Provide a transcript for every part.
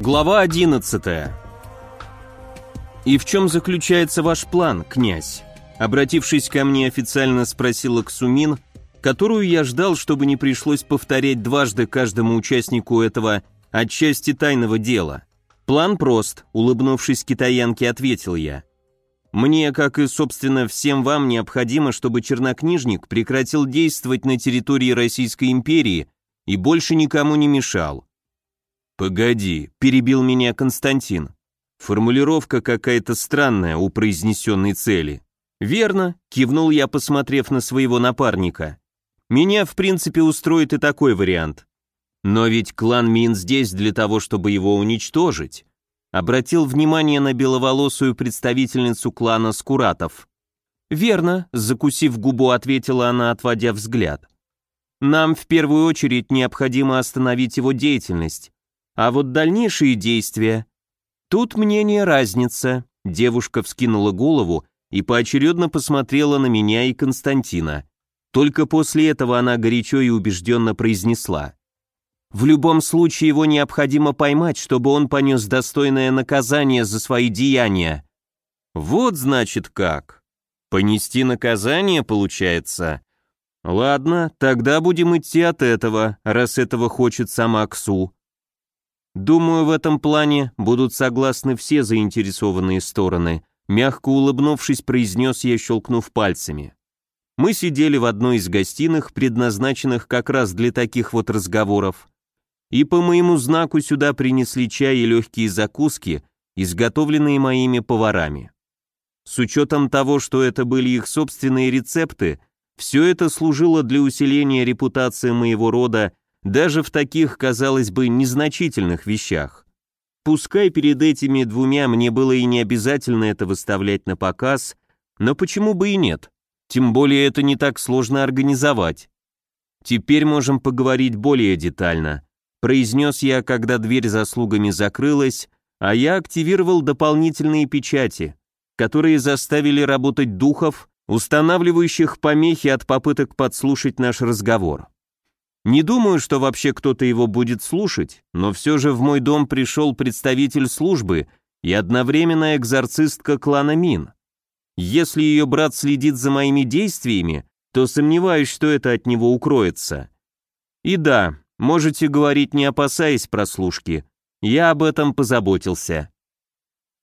Глава 11. «И в чем заключается ваш план, князь?» Обратившись ко мне, официально спросила Ксумин, которую я ждал, чтобы не пришлось повторять дважды каждому участнику этого отчасти тайного дела. «План прост», — улыбнувшись китаянке, ответил я. «Мне, как и, собственно, всем вам необходимо, чтобы чернокнижник прекратил действовать на территории Российской империи и больше никому не мешал». «Погоди», — перебил меня Константин. «Формулировка какая-то странная у произнесенной цели». «Верно», — кивнул я, посмотрев на своего напарника. «Меня, в принципе, устроит и такой вариант». «Но ведь клан Мин здесь для того, чтобы его уничтожить», — обратил внимание на беловолосую представительницу клана Скуратов. «Верно», — закусив губу, ответила она, отводя взгляд. «Нам в первую очередь необходимо остановить его деятельность, а вот дальнейшие действия... Тут мнение разница. Девушка вскинула голову и поочередно посмотрела на меня и Константина. Только после этого она горячо и убежденно произнесла. «В любом случае его необходимо поймать, чтобы он понес достойное наказание за свои деяния». «Вот, значит, как. Понести наказание, получается?» «Ладно, тогда будем идти от этого, раз этого хочет сама Ксу. Думаю, в этом плане будут согласны все заинтересованные стороны, мягко улыбнувшись, произнес я, щелкнув пальцами. Мы сидели в одной из гостиных, предназначенных как раз для таких вот разговоров. И по моему знаку сюда принесли чай и легкие закуски, изготовленные моими поварами. С учетом того, что это были их собственные рецепты, все это служило для усиления репутации моего рода даже в таких, казалось бы, незначительных вещах. Пускай перед этими двумя мне было и не обязательно это выставлять на показ, но почему бы и нет? Тем более это не так сложно организовать. Теперь можем поговорить более детально, произнес я, когда дверь за слугами закрылась, а я активировал дополнительные печати, которые заставили работать духов, устанавливающих помехи от попыток подслушать наш разговор. Не думаю, что вообще кто-то его будет слушать, но все же в мой дом пришел представитель службы и одновременно экзорцистка клана Мин. Если ее брат следит за моими действиями, то сомневаюсь, что это от него укроется. И да, можете говорить, не опасаясь прослушки. Я об этом позаботился.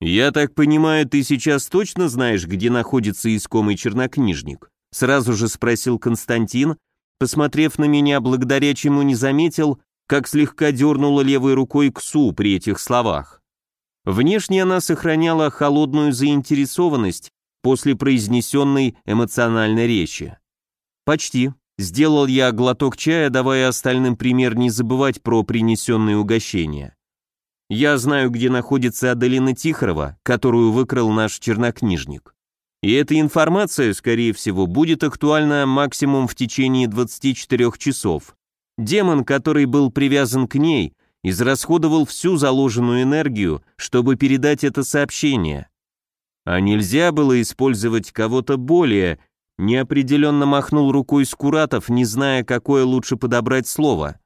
«Я так понимаю, ты сейчас точно знаешь, где находится искомый чернокнижник?» Сразу же спросил Константин, посмотрев на меня, благодаря чему не заметил, как слегка дернула левой рукой к Су при этих словах. Внешне она сохраняла холодную заинтересованность после произнесенной эмоциональной речи. «Почти», — сделал я глоток чая, давая остальным пример не забывать про принесенные угощения. «Я знаю, где находится Аделина Тихорова, которую выкрал наш чернокнижник. И эта информация, скорее всего, будет актуальна максимум в течение 24 часов. Демон, который был привязан к ней, израсходовал всю заложенную энергию, чтобы передать это сообщение. А нельзя было использовать кого-то более, неопределенно махнул рукой Скуратов, не зная, какое лучше подобрать слово.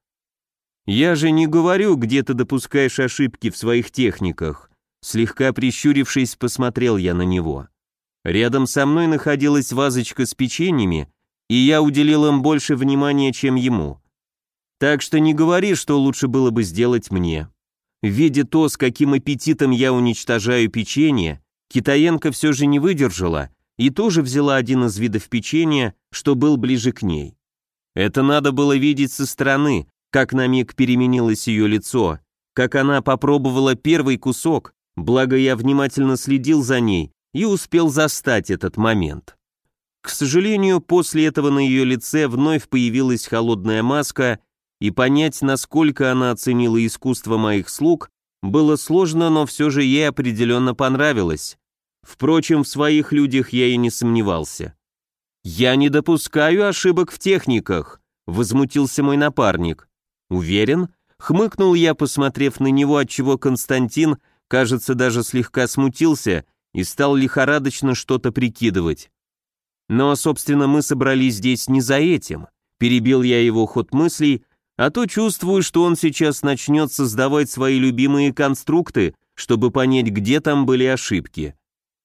«Я же не говорю, где ты допускаешь ошибки в своих техниках», слегка прищурившись, посмотрел я на него. Рядом со мной находилась вазочка с печеньями, и я уделил им больше внимания, чем ему. Так что не говори, что лучше было бы сделать мне. Видя то, с каким аппетитом я уничтожаю печенье, Китаенко все же не выдержала и тоже взяла один из видов печенья, что был ближе к ней. Это надо было видеть со стороны, как на миг переменилось ее лицо, как она попробовала первый кусок, благо я внимательно следил за ней и успел застать этот момент. К сожалению, после этого на ее лице вновь появилась холодная маска, и понять, насколько она оценила искусство моих слуг, было сложно, но все же ей определенно понравилось. Впрочем, в своих людях я и не сомневался. «Я не допускаю ошибок в техниках», — возмутился мой напарник. «Уверен?» — хмыкнул я, посмотрев на него, отчего Константин, кажется, даже слегка смутился, и стал лихорадочно что-то прикидывать. Но, собственно, мы собрались здесь не за этим. Перебил я его ход мыслей, а то чувствую, что он сейчас начнет создавать свои любимые конструкты, чтобы понять, где там были ошибки.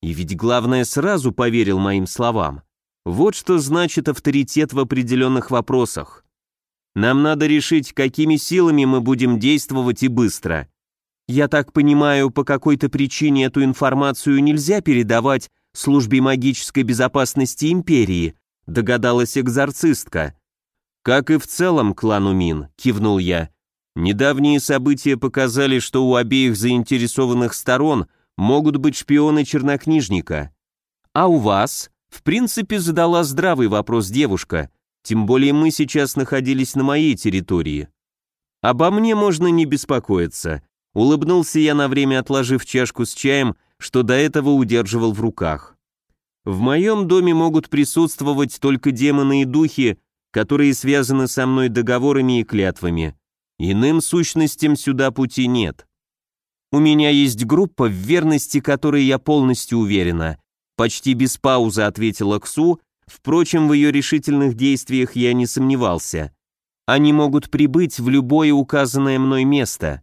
И ведь главное, сразу поверил моим словам. Вот что значит авторитет в определенных вопросах. Нам надо решить, какими силами мы будем действовать и быстро. Я так понимаю, по какой-то причине эту информацию нельзя передавать службе магической безопасности империи, догадалась экзорцистка. Как и в целом клану Мин, кивнул я. Недавние события показали, что у обеих заинтересованных сторон могут быть шпионы чернокнижника. А у вас? В принципе, задала здравый вопрос девушка, тем более мы сейчас находились на моей территории. Обо мне можно не беспокоиться. Улыбнулся я на время, отложив чашку с чаем, что до этого удерживал в руках. В моем доме могут присутствовать только демоны и духи, которые связаны со мной договорами и клятвами. Иным сущностям сюда пути нет. У меня есть группа, в верности которой я полностью уверена. Почти без паузы ответила Ксу, впрочем, в ее решительных действиях я не сомневался. Они могут прибыть в любое указанное мной место.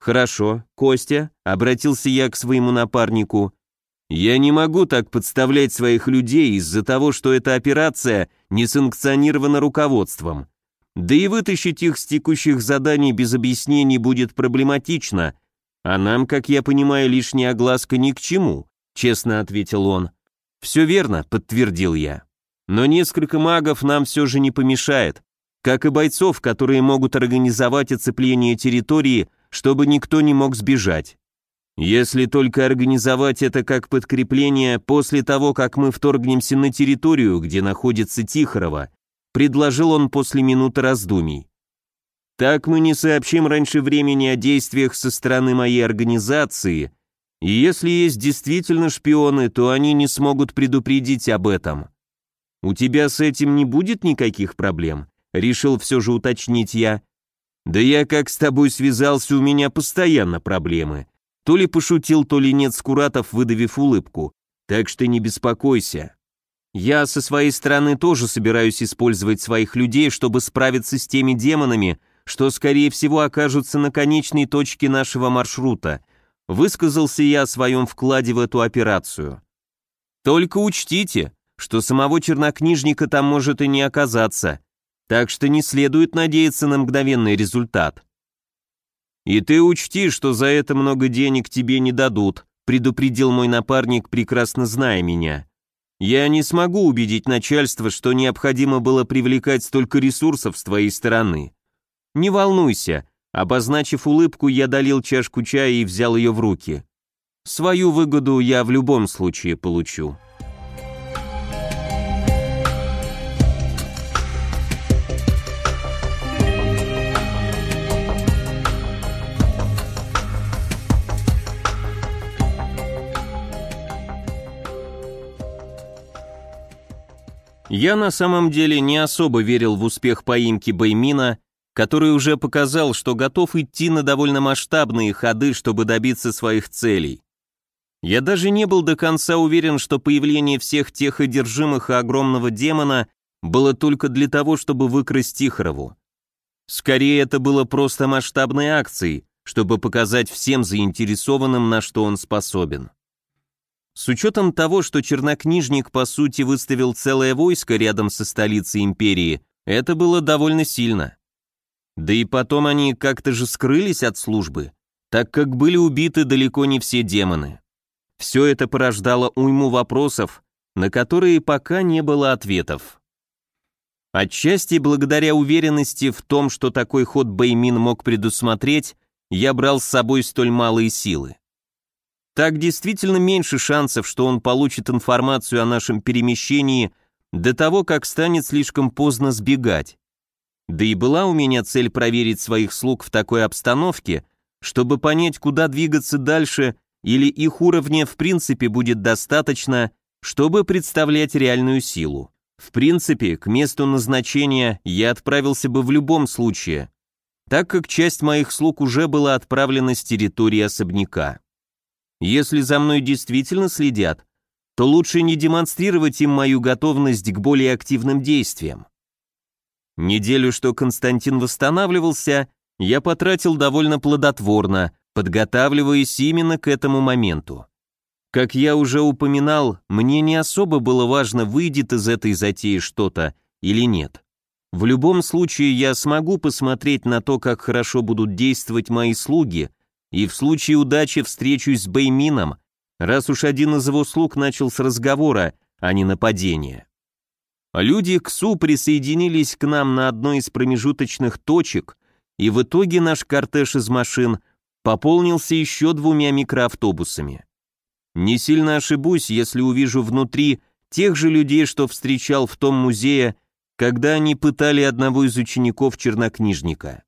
«Хорошо, Костя», — обратился я к своему напарнику, «я не могу так подставлять своих людей из-за того, что эта операция не санкционирована руководством. Да и вытащить их с текущих заданий без объяснений будет проблематично, а нам, как я понимаю, лишняя огласка ни к чему», — честно ответил он. «Все верно», — подтвердил я. «Но несколько магов нам все же не помешает, как и бойцов, которые могут организовать оцепление территории, — чтобы никто не мог сбежать. Если только организовать это как подкрепление после того, как мы вторгнемся на территорию, где находится Тихорова, предложил он после минуты раздумий. Так мы не сообщим раньше времени о действиях со стороны моей организации, и если есть действительно шпионы, то они не смогут предупредить об этом. У тебя с этим не будет никаких проблем? Решил все же уточнить я. Да я как с тобой связался, у меня постоянно проблемы. То ли пошутил, то ли нет Скуратов, выдавив улыбку. Так что не беспокойся. Я со своей стороны тоже собираюсь использовать своих людей, чтобы справиться с теми демонами, что, скорее всего, окажутся на конечной точке нашего маршрута. Высказался я о своем вкладе в эту операцию. Только учтите, что самого чернокнижника там может и не оказаться так что не следует надеяться на мгновенный результат. «И ты учти, что за это много денег тебе не дадут», предупредил мой напарник, прекрасно зная меня. «Я не смогу убедить начальство, что необходимо было привлекать столько ресурсов с твоей стороны. Не волнуйся», обозначив улыбку, я долил чашку чая и взял ее в руки. «Свою выгоду я в любом случае получу». Я на самом деле не особо верил в успех поимки Баймина, который уже показал, что готов идти на довольно масштабные ходы, чтобы добиться своих целей. Я даже не был до конца уверен, что появление всех тех одержимых и огромного демона было только для того, чтобы выкрасть Тихорову. Скорее, это было просто масштабной акцией, чтобы показать всем заинтересованным, на что он способен. С учетом того, что чернокнижник по сути выставил целое войско рядом со столицей империи, это было довольно сильно. Да и потом они как-то же скрылись от службы, так как были убиты далеко не все демоны. Все это порождало уйму вопросов, на которые пока не было ответов. Отчасти благодаря уверенности в том, что такой ход Бэймин мог предусмотреть, я брал с собой столь малые силы. Так действительно меньше шансов, что он получит информацию о нашем перемещении до того, как станет слишком поздно сбегать. Да и была у меня цель проверить своих слуг в такой обстановке, чтобы понять, куда двигаться дальше, или их уровня в принципе будет достаточно, чтобы представлять реальную силу. В принципе, к месту назначения я отправился бы в любом случае, так как часть моих слуг уже была отправлена с территории особняка. Если за мной действительно следят, то лучше не демонстрировать им мою готовность к более активным действиям. Неделю, что Константин восстанавливался, я потратил довольно плодотворно, подготавливаясь именно к этому моменту. Как я уже упоминал, мне не особо было важно, выйдет из этой затеи что-то или нет. В любом случае я смогу посмотреть на то, как хорошо будут действовать мои слуги, и в случае удачи встречусь с Бэймином, раз уж один из его слуг начал с разговора, а не нападения. Люди к Ксу присоединились к нам на одной из промежуточных точек, и в итоге наш кортеж из машин пополнился еще двумя микроавтобусами. Не сильно ошибусь, если увижу внутри тех же людей, что встречал в том музее, когда они пытали одного из учеников чернокнижника.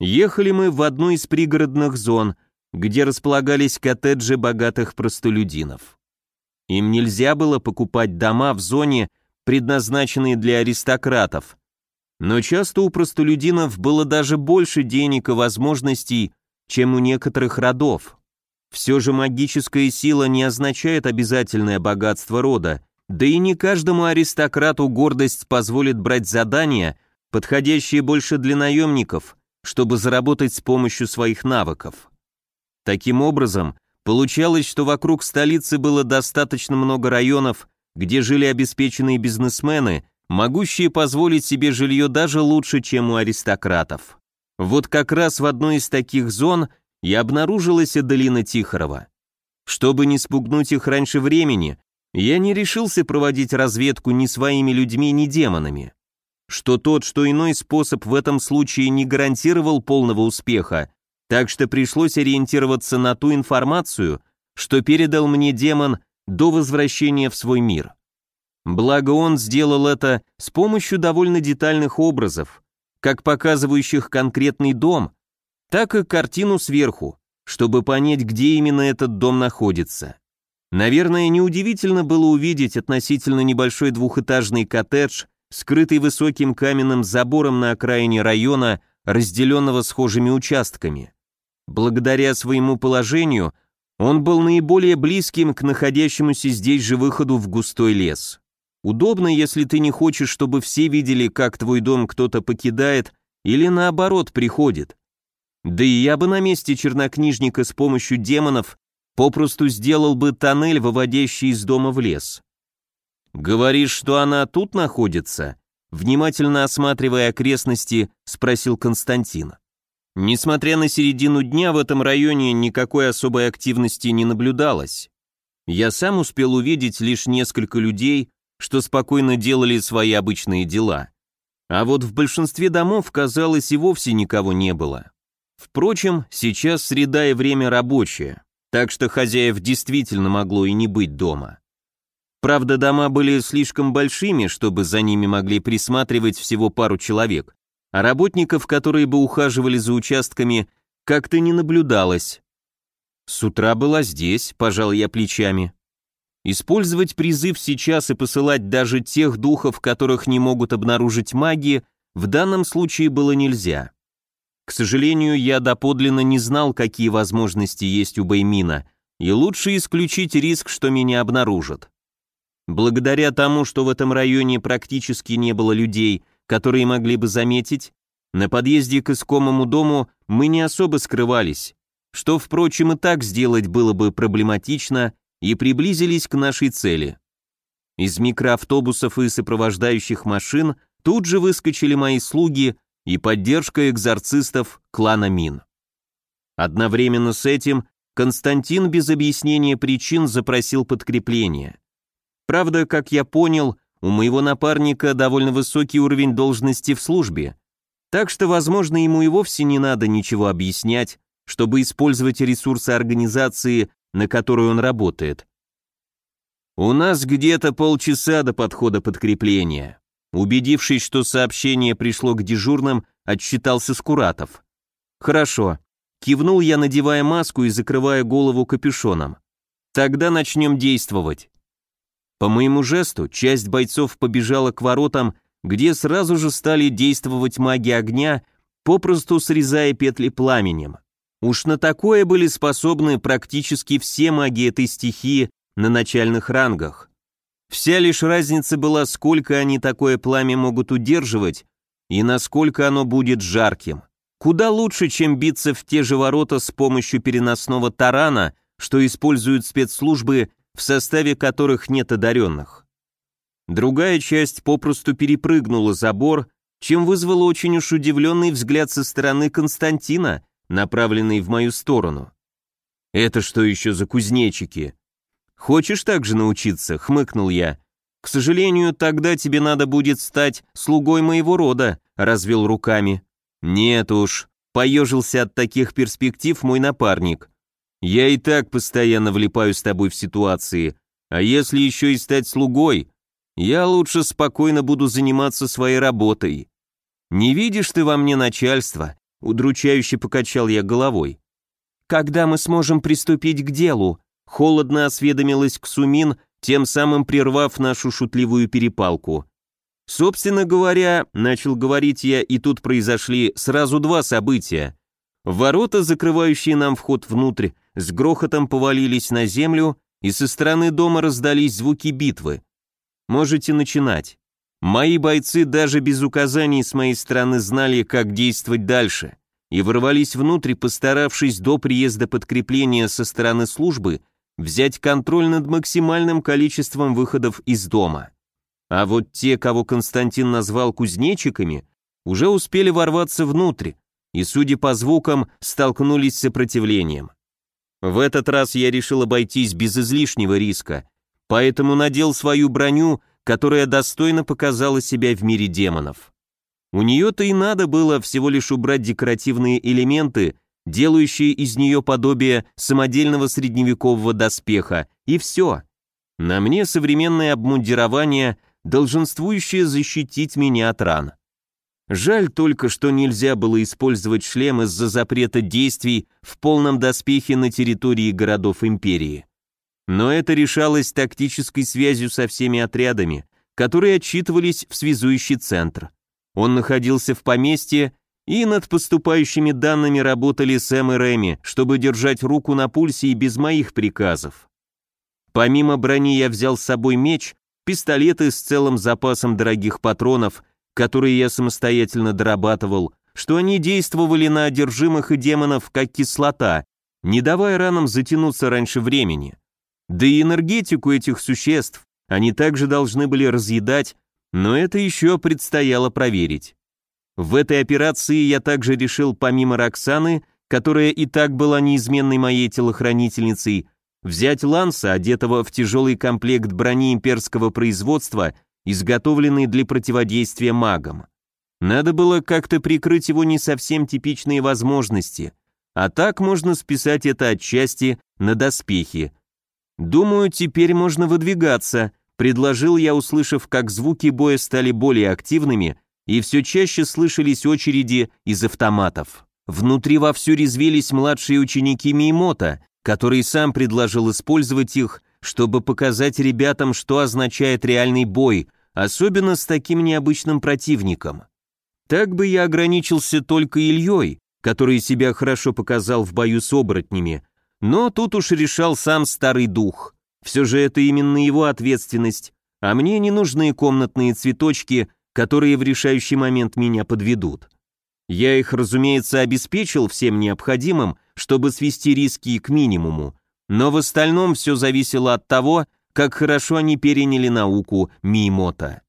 Ехали мы в одну из пригородных зон, где располагались коттеджи богатых простолюдинов. Им нельзя было покупать дома в зоне, предназначенной для аристократов, но часто у простолюдинов было даже больше денег и возможностей, чем у некоторых родов. Все же магическая сила не означает обязательное богатство рода, да и не каждому аристократу гордость позволит брать задания, подходящие больше для наемников, чтобы заработать с помощью своих навыков. Таким образом, получалось, что вокруг столицы было достаточно много районов, где жили обеспеченные бизнесмены, могущие позволить себе жилье даже лучше, чем у аристократов. Вот как раз в одной из таких зон и обнаружилась Аделина Тихорова. Чтобы не спугнуть их раньше времени, я не решился проводить разведку ни своими людьми, ни демонами что тот, что иной способ в этом случае не гарантировал полного успеха, так что пришлось ориентироваться на ту информацию, что передал мне демон до возвращения в свой мир. Благо он сделал это с помощью довольно детальных образов, как показывающих конкретный дом, так и картину сверху, чтобы понять, где именно этот дом находится. Наверное, неудивительно было увидеть относительно небольшой двухэтажный коттедж – скрытый высоким каменным забором на окраине района, разделенного схожими участками. Благодаря своему положению он был наиболее близким к находящемуся здесь же выходу в густой лес. Удобно, если ты не хочешь, чтобы все видели, как твой дом кто-то покидает или наоборот приходит. Да и я бы на месте чернокнижника с помощью демонов попросту сделал бы тоннель, выводящий из дома в лес. «Говоришь, что она тут находится?» Внимательно осматривая окрестности, спросил Константин. Несмотря на середину дня, в этом районе никакой особой активности не наблюдалось. Я сам успел увидеть лишь несколько людей, что спокойно делали свои обычные дела. А вот в большинстве домов, казалось, и вовсе никого не было. Впрочем, сейчас среда и время рабочее, так что хозяев действительно могло и не быть дома. Правда, дома были слишком большими, чтобы за ними могли присматривать всего пару человек, а работников, которые бы ухаживали за участками, как-то не наблюдалось. С утра была здесь, пожал я плечами. Использовать призыв сейчас и посылать даже тех духов, которых не могут обнаружить маги, в данном случае было нельзя. К сожалению, я доподлинно не знал, какие возможности есть у Бэймина, и лучше исключить риск, что меня обнаружат. Благодаря тому, что в этом районе практически не было людей, которые могли бы заметить, на подъезде к искомому дому мы не особо скрывались, что, впрочем, и так сделать было бы проблематично, и приблизились к нашей цели. Из микроавтобусов и сопровождающих машин тут же выскочили мои слуги и поддержка экзорцистов клана Мин. Одновременно с этим Константин без объяснения причин запросил подкрепление. Правда, как я понял, у моего напарника довольно высокий уровень должности в службе, так что, возможно, ему и вовсе не надо ничего объяснять, чтобы использовать ресурсы организации, на которую он работает. У нас где-то полчаса до подхода подкрепления. Убедившись, что сообщение пришло к дежурным, отсчитался Скуратов. Хорошо. Кивнул я, надевая маску и закрывая голову капюшоном. Тогда начнем действовать. По моему жесту, часть бойцов побежала к воротам, где сразу же стали действовать маги огня, попросту срезая петли пламенем. Уж на такое были способны практически все маги этой стихии на начальных рангах. Вся лишь разница была, сколько они такое пламя могут удерживать и насколько оно будет жарким. Куда лучше, чем биться в те же ворота с помощью переносного тарана, что используют спецслужбы в составе которых нет одаренных. Другая часть попросту перепрыгнула забор, чем вызвало очень уж удивленный взгляд со стороны Константина, направленный в мою сторону. «Это что еще за кузнечики?» «Хочешь также научиться?» — хмыкнул я. «К сожалению, тогда тебе надо будет стать слугой моего рода», — развел руками. «Нет уж», — поежился от таких перспектив мой напарник. Я и так постоянно влипаю с тобой в ситуации, а если еще и стать слугой, я лучше спокойно буду заниматься своей работой. Не видишь ты во мне начальство?» — удручающе покачал я головой. «Когда мы сможем приступить к делу?» — холодно осведомилась Ксумин, тем самым прервав нашу шутливую перепалку. «Собственно говоря, — начал говорить я, и тут произошли сразу два события. Ворота, закрывающие нам вход внутрь, с грохотом повалились на землю, и со стороны дома раздались звуки битвы. Можете начинать. Мои бойцы даже без указаний с моей стороны знали, как действовать дальше, и ворвались внутрь, постаравшись до приезда подкрепления со стороны службы взять контроль над максимальным количеством выходов из дома. А вот те, кого Константин назвал кузнечиками, уже успели ворваться внутрь и, судя по звукам, столкнулись с сопротивлением. В этот раз я решил обойтись без излишнего риска, поэтому надел свою броню, которая достойно показала себя в мире демонов. У нее-то и надо было всего лишь убрать декоративные элементы, делающие из нее подобие самодельного средневекового доспеха, и все. На мне современное обмундирование, долженствующее защитить меня от ран. Жаль только, что нельзя было использовать шлем из-за запрета действий в полном доспехе на территории городов империи. Но это решалось тактической связью со всеми отрядами, которые отчитывались в связующий центр. Он находился в поместье, и над поступающими данными работали Сэм и Рэми, чтобы держать руку на пульсе и без моих приказов. Помимо брони я взял с собой меч, пистолеты с целым запасом дорогих патронов которые я самостоятельно дорабатывал, что они действовали на одержимых и демонов как кислота, не давая ранам затянуться раньше времени. Да и энергетику этих существ они также должны были разъедать, но это еще предстояло проверить. В этой операции я также решил помимо Роксаны, которая и так была неизменной моей телохранительницей, взять Ланса, одетого в тяжелый комплект брони имперского производства – изготовленный для противодействия магам. Надо было как-то прикрыть его не совсем типичные возможности, а так можно списать это отчасти на доспехи. «Думаю, теперь можно выдвигаться», — предложил я, услышав, как звуки боя стали более активными, и все чаще слышались очереди из автоматов. Внутри вовсю резвились младшие ученики Мимота, который сам предложил использовать их чтобы показать ребятам, что означает реальный бой, особенно с таким необычным противником. Так бы я ограничился только Ильей, который себя хорошо показал в бою с оборотнями, но тут уж решал сам старый дух. Все же это именно его ответственность, а мне не нужны комнатные цветочки, которые в решающий момент меня подведут. Я их, разумеется, обеспечил всем необходимым, чтобы свести риски к минимуму, но в остальном все зависело от того, как хорошо они переняли науку Мимота.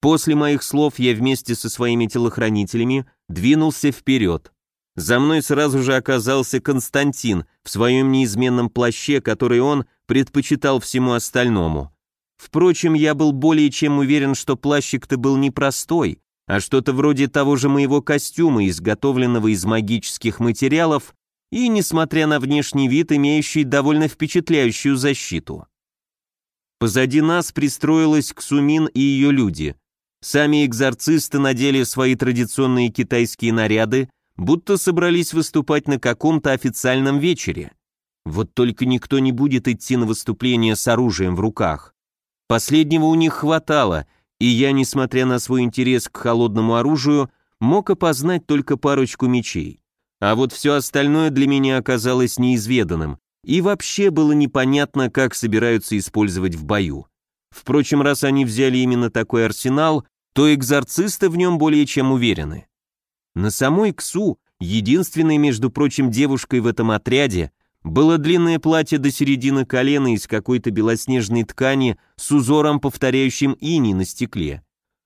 После моих слов я вместе со своими телохранителями двинулся вперед. За мной сразу же оказался Константин в своем неизменном плаще, который он предпочитал всему остальному. Впрочем, я был более чем уверен, что плащик-то был непростой, а что-то вроде того же моего костюма, изготовленного из магических материалов и, несмотря на внешний вид, имеющий довольно впечатляющую защиту. Позади нас пристроилась Ксумин и ее люди. Сами экзорцисты надели свои традиционные китайские наряды, будто собрались выступать на каком-то официальном вечере. Вот только никто не будет идти на выступление с оружием в руках. Последнего у них хватало, и я, несмотря на свой интерес к холодному оружию, мог опознать только парочку мечей а вот все остальное для меня оказалось неизведанным и вообще было непонятно, как собираются использовать в бою. Впрочем, раз они взяли именно такой арсенал, то экзорцисты в нем более чем уверены. На самой Ксу, единственной, между прочим, девушкой в этом отряде, было длинное платье до середины колена из какой-то белоснежной ткани с узором, повторяющим ини на стекле.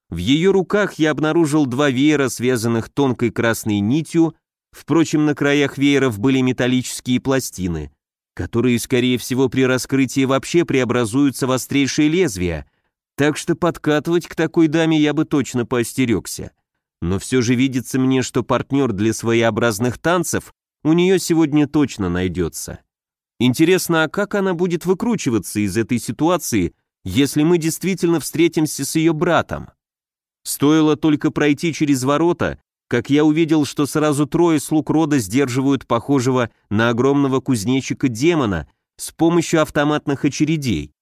В ее руках я обнаружил два веера, связанных тонкой красной нитью, Впрочем, на краях вееров были металлические пластины, которые, скорее всего, при раскрытии вообще преобразуются в острейшие лезвия, так что подкатывать к такой даме я бы точно поостерегся. Но все же видится мне, что партнер для своеобразных танцев у нее сегодня точно найдется. Интересно, а как она будет выкручиваться из этой ситуации, если мы действительно встретимся с ее братом? Стоило только пройти через ворота, как я увидел, что сразу трое слуг рода сдерживают похожего на огромного кузнечика демона с помощью автоматных очередей.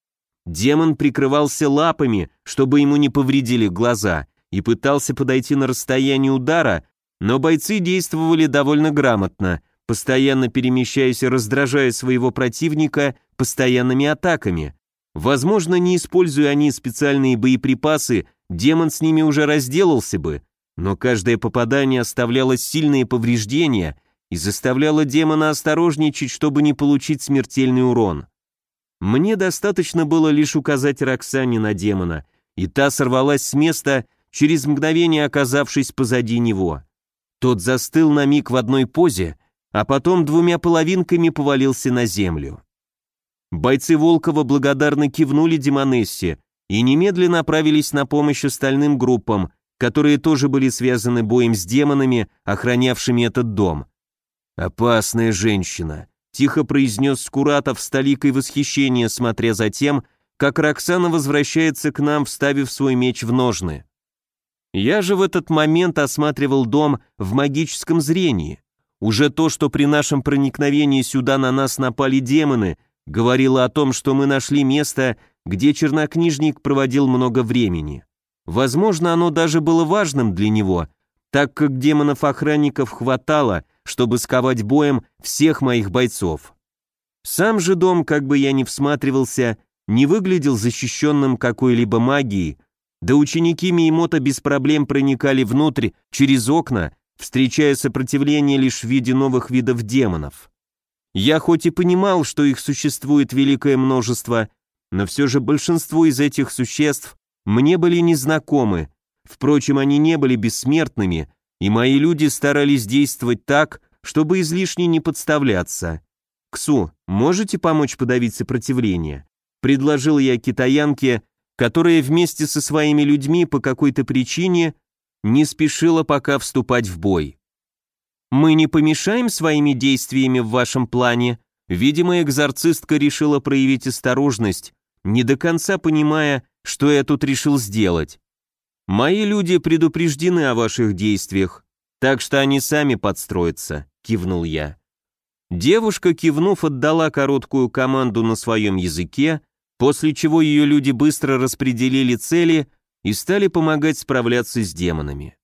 Демон прикрывался лапами, чтобы ему не повредили глаза, и пытался подойти на расстояние удара, но бойцы действовали довольно грамотно, постоянно перемещаясь и раздражая своего противника постоянными атаками. Возможно, не используя они специальные боеприпасы, демон с ними уже разделался бы, но каждое попадание оставляло сильные повреждения и заставляло демона осторожничать, чтобы не получить смертельный урон. Мне достаточно было лишь указать Роксане на демона, и та сорвалась с места, через мгновение оказавшись позади него. Тот застыл на миг в одной позе, а потом двумя половинками повалился на землю. Бойцы Волкова благодарно кивнули Демонессе и немедленно направились на помощь остальным группам, которые тоже были связаны боем с демонами, охранявшими этот дом. «Опасная женщина», — тихо произнес Скуратов с толикой восхищения, смотря за тем, как Роксана возвращается к нам, вставив свой меч в ножны. Я же в этот момент осматривал дом в магическом зрении. Уже то, что при нашем проникновении сюда на нас напали демоны, говорило о том, что мы нашли место, где чернокнижник проводил много времени. Возможно, оно даже было важным для него, так как демонов-охранников хватало, чтобы сковать боем всех моих бойцов. Сам же дом, как бы я ни всматривался, не выглядел защищенным какой-либо магией, да ученики Миемота без проблем проникали внутрь, через окна, встречая сопротивление лишь в виде новых видов демонов. Я хоть и понимал, что их существует великое множество, но все же большинство из этих существ мне были незнакомы, впрочем, они не были бессмертными, и мои люди старались действовать так, чтобы излишне не подставляться. «Ксу, можете помочь подавить сопротивление?» – предложил я китаянке, которая вместе со своими людьми по какой-то причине не спешила пока вступать в бой. «Мы не помешаем своими действиями в вашем плане?» Видимо, экзорцистка решила проявить осторожность, не до конца понимая, что я тут решил сделать? Мои люди предупреждены о ваших действиях, так что они сами подстроятся, кивнул я. Девушка, кивнув, отдала короткую команду на своем языке, после чего ее люди быстро распределили цели и стали помогать справляться с демонами.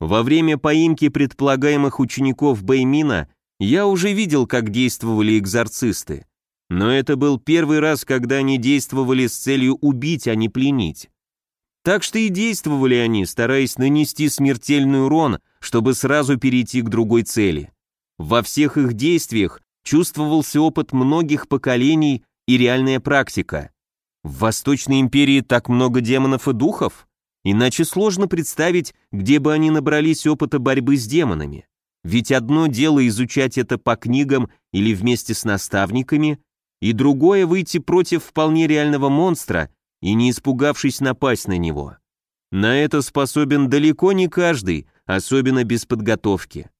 Во время поимки предполагаемых учеников Бэймина я уже видел, как действовали экзорцисты. Но это был первый раз, когда они действовали с целью убить, а не пленить. Так что и действовали они, стараясь нанести смертельный урон, чтобы сразу перейти к другой цели. Во всех их действиях чувствовался опыт многих поколений и реальная практика. В Восточной империи так много демонов и духов? Иначе сложно представить, где бы они набрались опыта борьбы с демонами. Ведь одно дело изучать это по книгам или вместе с наставниками, и другое — выйти против вполне реального монстра и не испугавшись напасть на него. На это способен далеко не каждый, особенно без подготовки.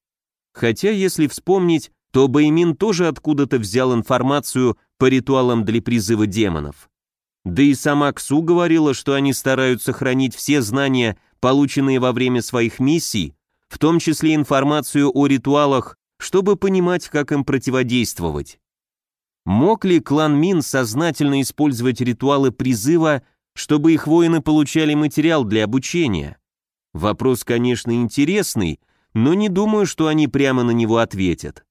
Хотя, если вспомнить, то Баймин тоже откуда-то взял информацию по ритуалам для призыва демонов. Да и сама Ксу говорила, что они стараются хранить все знания, полученные во время своих миссий, в том числе информацию о ритуалах, чтобы понимать, как им противодействовать. Мог ли клан Мин сознательно использовать ритуалы призыва, чтобы их воины получали материал для обучения? Вопрос, конечно, интересный, но не думаю, что они прямо на него ответят.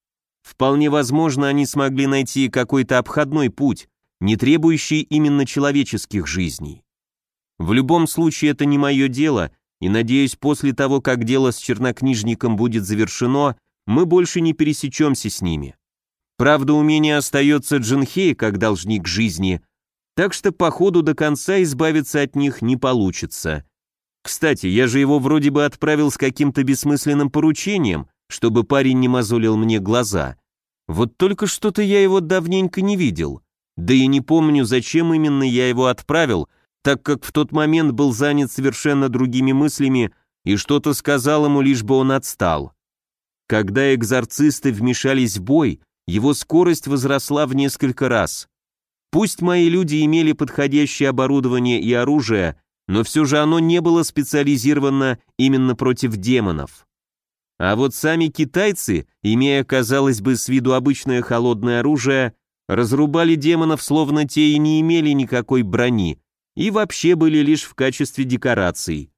Вполне возможно, они смогли найти какой-то обходной путь, не требующий именно человеческих жизней. В любом случае, это не мое дело, и, надеюсь, после того, как дело с чернокнижником будет завершено, мы больше не пересечемся с ними. Правда, у меня остается Джинхей как должник жизни, так что по ходу до конца избавиться от них не получится. Кстати, я же его вроде бы отправил с каким-то бессмысленным поручением, чтобы парень не мозолил мне глаза. Вот только что-то я его давненько не видел. Да и не помню, зачем именно я его отправил, так как в тот момент был занят совершенно другими мыслями и что-то сказал ему, лишь бы он отстал. Когда экзорцисты вмешались в бой, его скорость возросла в несколько раз. Пусть мои люди имели подходящее оборудование и оружие, но все же оно не было специализировано именно против демонов. А вот сами китайцы, имея, казалось бы, с виду обычное холодное оружие, разрубали демонов, словно те и не имели никакой брони, и вообще были лишь в качестве декораций.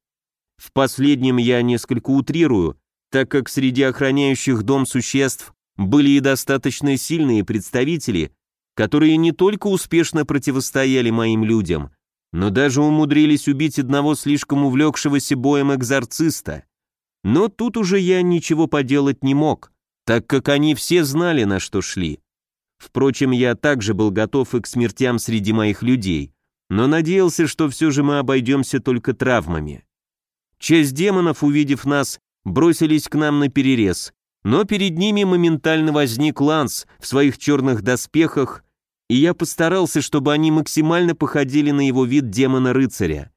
В последнем я несколько утрирую, так как среди охраняющих дом существ были и достаточно сильные представители, которые не только успешно противостояли моим людям, но даже умудрились убить одного слишком увлекшегося боем экзорциста. Но тут уже я ничего поделать не мог, так как они все знали, на что шли. Впрочем, я также был готов и к смертям среди моих людей, но надеялся, что все же мы обойдемся только травмами. Часть демонов, увидев нас, бросились к нам на перерез, но перед ними моментально возник Ланс в своих черных доспехах, и я постарался, чтобы они максимально походили на его вид демона-рыцаря.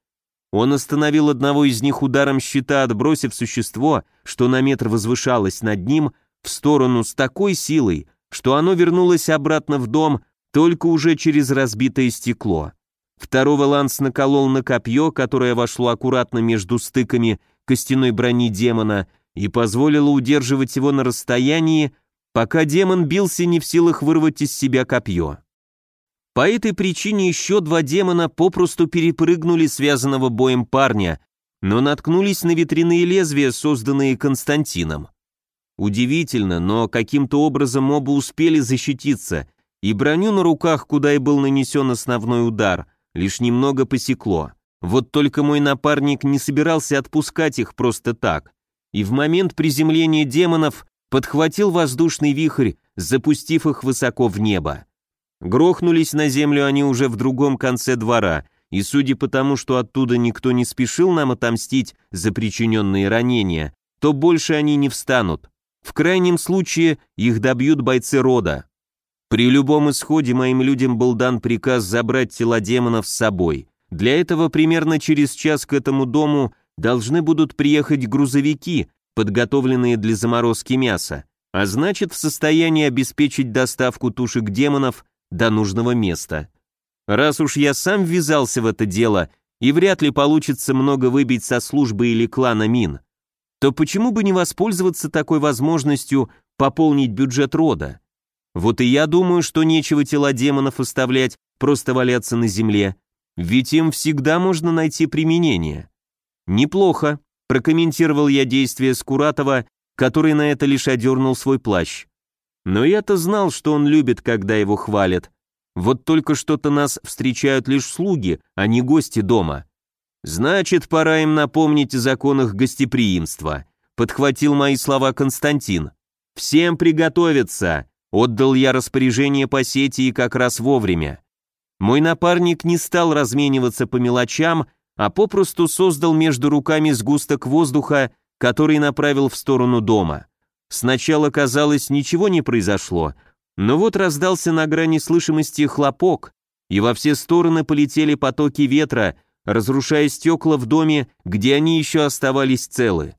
Он остановил одного из них ударом щита, отбросив существо, что на метр возвышалось над ним, в сторону с такой силой, что оно вернулось обратно в дом, только уже через разбитое стекло. Второго Ланс наколол на копье, которое вошло аккуратно между стыками костяной брони демона, и позволила удерживать его на расстоянии, пока демон бился не в силах вырвать из себя копье. По этой причине еще два демона попросту перепрыгнули связанного боем парня, но наткнулись на ветряные лезвия, созданные Константином. Удивительно, но каким-то образом оба успели защититься, и броню на руках, куда и был нанесен основной удар, лишь немного посекло. Вот только мой напарник не собирался отпускать их просто так и в момент приземления демонов подхватил воздушный вихрь, запустив их высоко в небо. Грохнулись на землю они уже в другом конце двора, и судя по тому, что оттуда никто не спешил нам отомстить за причиненные ранения, то больше они не встанут. В крайнем случае их добьют бойцы рода. При любом исходе моим людям был дан приказ забрать тела демонов с собой. Для этого примерно через час к этому дому должны будут приехать грузовики, подготовленные для заморозки мяса, а значит в состоянии обеспечить доставку тушек демонов до нужного места. Раз уж я сам ввязался в это дело, и вряд ли получится много выбить со службы или клана мин, то почему бы не воспользоваться такой возможностью пополнить бюджет рода? Вот и я думаю, что нечего тела демонов оставлять, просто валяться на земле, ведь им всегда можно найти применение. «Неплохо», — прокомментировал я действия Скуратова, который на это лишь одернул свой плащ. Но я-то знал, что он любит, когда его хвалят. Вот только что-то нас встречают лишь слуги, а не гости дома. Значит, пора им напомнить о законах гостеприимства, подхватил мои слова Константин. Всем приготовиться. Отдал я распоряжение по сети и как раз вовремя. Мой напарник не стал размениваться по мелочам а попросту создал между руками сгусток воздуха, который направил в сторону дома. Сначала, казалось, ничего не произошло, но вот раздался на грани слышимости хлопок, и во все стороны полетели потоки ветра, разрушая стекла в доме, где они еще оставались целы.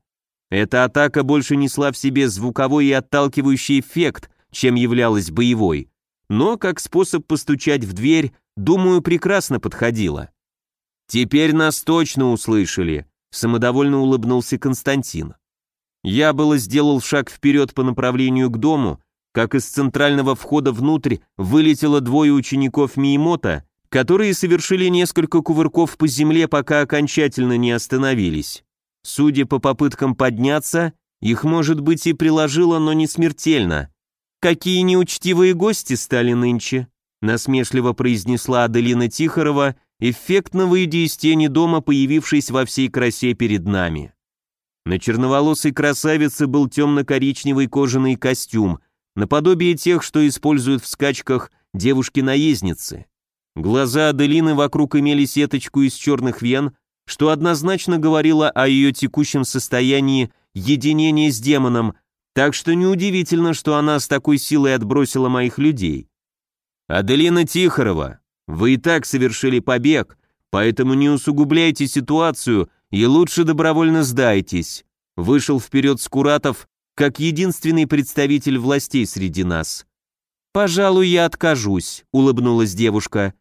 Эта атака больше несла в себе звуковой и отталкивающий эффект, чем являлась боевой, но как способ постучать в дверь, думаю, прекрасно подходила. «Теперь нас точно услышали», — самодовольно улыбнулся Константин. Я было сделал шаг вперед по направлению к дому, как из центрального входа внутрь вылетело двое учеников Миемота, которые совершили несколько кувырков по земле, пока окончательно не остановились. Судя по попыткам подняться, их, может быть, и приложило, но не смертельно. «Какие неучтивые гости стали нынче!» насмешливо произнесла Аделина Тихорова эффектно выйдя из тени дома, появившись во всей красе перед нами. На черноволосой красавице был темно-коричневый кожаный костюм, наподобие тех, что используют в скачках девушки-наездницы. Глаза Аделины вокруг имели сеточку из черных вен, что однозначно говорило о ее текущем состоянии единения с демоном, так что неудивительно, что она с такой силой отбросила моих людей. «Аделина Тихорова», вы и так совершили побег, поэтому не усугубляйте ситуацию и лучше добровольно сдайтесь. Вышел вперед Скуратов, как единственный представитель властей среди нас. «Пожалуй, я откажусь», — улыбнулась девушка.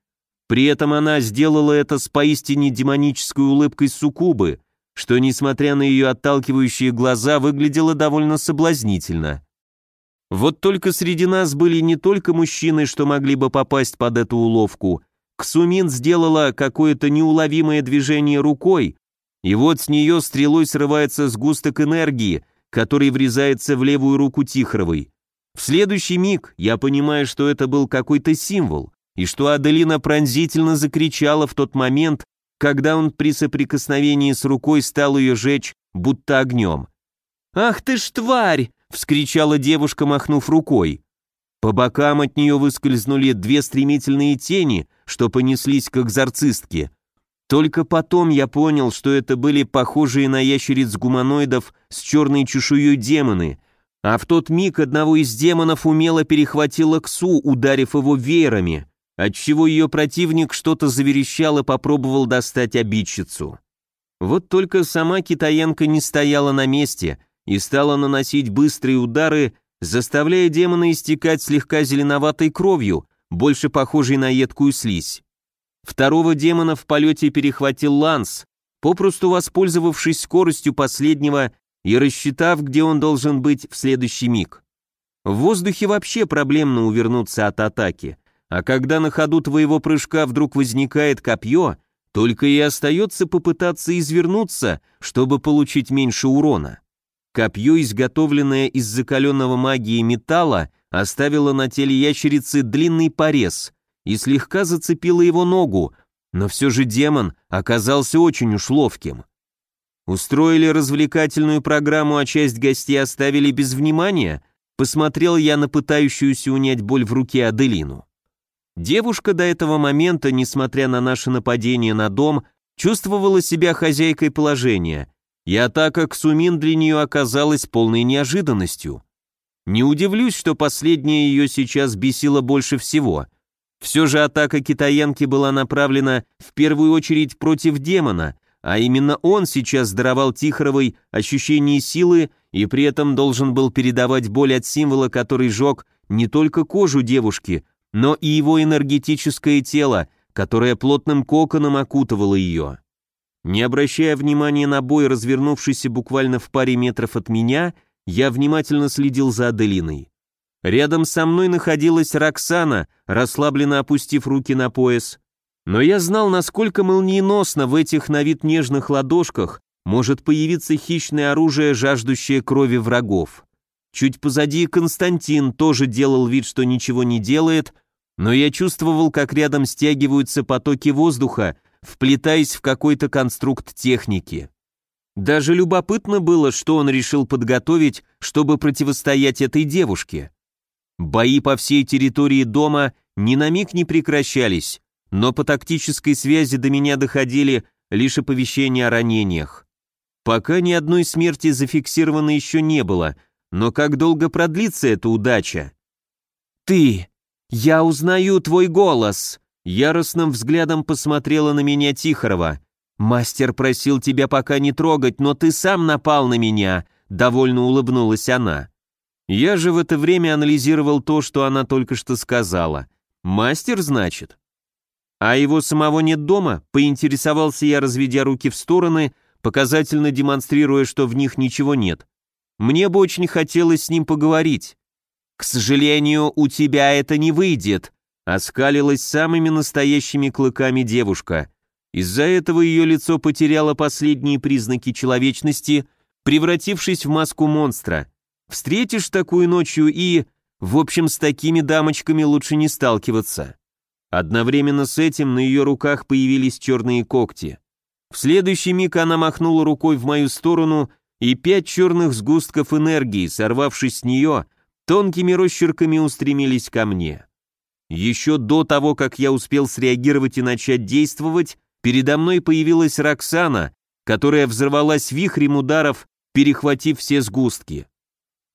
При этом она сделала это с поистине демонической улыбкой сукубы, что, несмотря на ее отталкивающие глаза, выглядело довольно соблазнительно. Вот только среди нас были не только мужчины, что могли бы попасть под эту уловку. Ксумин сделала какое-то неуловимое движение рукой, и вот с нее стрелой срывается сгусток энергии, который врезается в левую руку Тихровой. В следующий миг я понимаю, что это был какой-то символ, и что Аделина пронзительно закричала в тот момент, когда он при соприкосновении с рукой стал ее жечь, будто огнем. «Ах ты ж тварь!» вскричала девушка, махнув рукой. По бокам от нее выскользнули две стремительные тени, что понеслись к экзорцистке. Только потом я понял, что это были похожие на ящериц-гуманоидов с черной чешуей демоны, а в тот миг одного из демонов умело перехватила Ксу, ударив его веерами, отчего ее противник что-то заверещал и попробовал достать обидчицу. Вот только сама китаянка не стояла на месте — и стала наносить быстрые удары, заставляя демона истекать слегка зеленоватой кровью, больше похожей на едкую слизь. Второго демона в полете перехватил Ланс, попросту воспользовавшись скоростью последнего и рассчитав, где он должен быть в следующий миг. В воздухе вообще проблемно увернуться от атаки, а когда на ходу твоего прыжка вдруг возникает копье, только и остается попытаться извернуться, чтобы получить меньше урона. Копье, изготовленное из закаленного магии металла, оставило на теле ящерицы длинный порез и слегка зацепило его ногу, но все же демон оказался очень уж ловким. Устроили развлекательную программу, а часть гостей оставили без внимания, посмотрел я на пытающуюся унять боль в руке Аделину. Девушка до этого момента, несмотря на наше нападение на дом, чувствовала себя хозяйкой положения – и атака Ксумин для нее оказалась полной неожиданностью. Не удивлюсь, что последняя ее сейчас бесила больше всего. Все же атака китаянки была направлена в первую очередь против демона, а именно он сейчас даровал Тихоровой ощущение силы и при этом должен был передавать боль от символа, который жег не только кожу девушки, но и его энергетическое тело, которое плотным коконом окутывало ее. Не обращая внимания на бой, развернувшийся буквально в паре метров от меня, я внимательно следил за Аделиной. Рядом со мной находилась Роксана, расслабленно опустив руки на пояс. Но я знал, насколько молниеносно в этих на вид нежных ладошках может появиться хищное оружие, жаждущее крови врагов. Чуть позади Константин тоже делал вид, что ничего не делает, но я чувствовал, как рядом стягиваются потоки воздуха, вплетаясь в какой-то конструкт техники. Даже любопытно было, что он решил подготовить, чтобы противостоять этой девушке. Бои по всей территории дома ни на миг не прекращались, но по тактической связи до меня доходили лишь оповещения о ранениях. Пока ни одной смерти зафиксировано еще не было, но как долго продлится эта удача? «Ты! Я узнаю твой голос!» Яростным взглядом посмотрела на меня Тихорова. «Мастер просил тебя пока не трогать, но ты сам напал на меня», — довольно улыбнулась она. Я же в это время анализировал то, что она только что сказала. «Мастер, значит?» «А его самого нет дома?» — поинтересовался я, разведя руки в стороны, показательно демонстрируя, что в них ничего нет. «Мне бы очень хотелось с ним поговорить». «К сожалению, у тебя это не выйдет», Оскалилась самыми настоящими клыками девушка. Из-за этого ее лицо потеряло последние признаки человечности, превратившись в маску монстра. Встретишь такую ночью и... В общем, с такими дамочками лучше не сталкиваться. Одновременно с этим на ее руках появились черные когти. В следующий миг она махнула рукой в мою сторону, и пять черных сгустков энергии, сорвавшись с нее, тонкими росчерками устремились ко мне. Еще до того, как я успел среагировать и начать действовать, передо мной появилась Роксана, которая взорвалась вихрем ударов, перехватив все сгустки.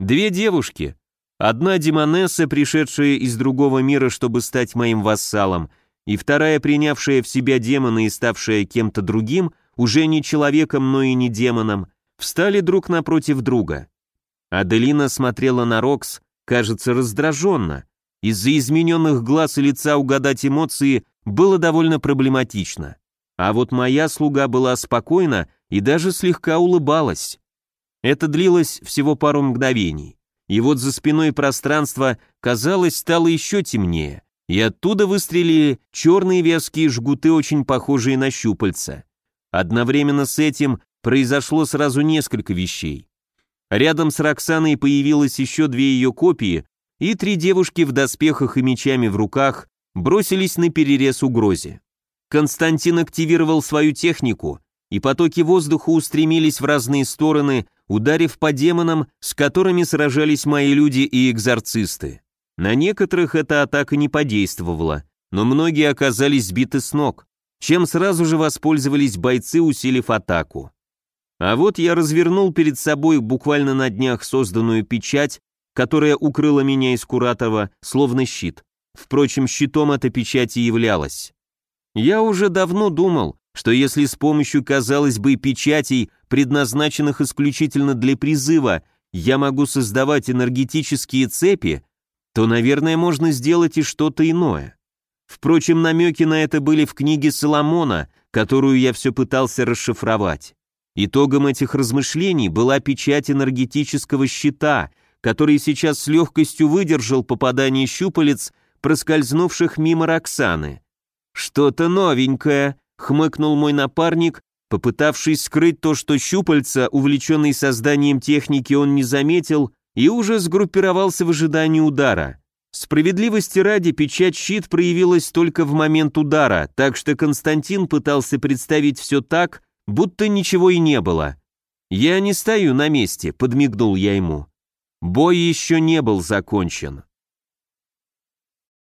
Две девушки. Одна демонесса, пришедшая из другого мира, чтобы стать моим вассалом, и вторая, принявшая в себя демона и ставшая кем-то другим, уже не человеком, но и не демоном, встали друг напротив друга. Аделина смотрела на Рокс, кажется, раздраженно, из-за измененных глаз и лица угадать эмоции было довольно проблематично. А вот моя слуга была спокойна и даже слегка улыбалась. Это длилось всего пару мгновений. И вот за спиной пространство, казалось, стало еще темнее, и оттуда выстрелили черные вязкие жгуты, очень похожие на щупальца. Одновременно с этим произошло сразу несколько вещей. Рядом с Роксаной появилось еще две ее копии, и три девушки в доспехах и мечами в руках бросились на перерез угрозе. Константин активировал свою технику, и потоки воздуха устремились в разные стороны, ударив по демонам, с которыми сражались мои люди и экзорцисты. На некоторых эта атака не подействовала, но многие оказались сбиты с ног, чем сразу же воспользовались бойцы, усилив атаку. А вот я развернул перед собой буквально на днях созданную печать, которая укрыла меня из Куратова, словно щит. Впрочем, щитом эта печать и являлась. Я уже давно думал, что если с помощью, казалось бы, печатей, предназначенных исключительно для призыва, я могу создавать энергетические цепи, то, наверное, можно сделать и что-то иное. Впрочем, намеки на это были в книге Соломона, которую я все пытался расшифровать. Итогом этих размышлений была печать энергетического щита — который сейчас с легкостью выдержал попадание щупалец, проскользнувших мимо Роксаны. «Что-то новенькое», — хмыкнул мой напарник, попытавшись скрыть то, что щупальца, увлеченный созданием техники, он не заметил и уже сгруппировался в ожидании удара. Справедливости ради, печать-щит проявилась только в момент удара, так что Константин пытался представить все так, будто ничего и не было. «Я не стою на месте», — подмигнул я ему. Бой еще не был закончен.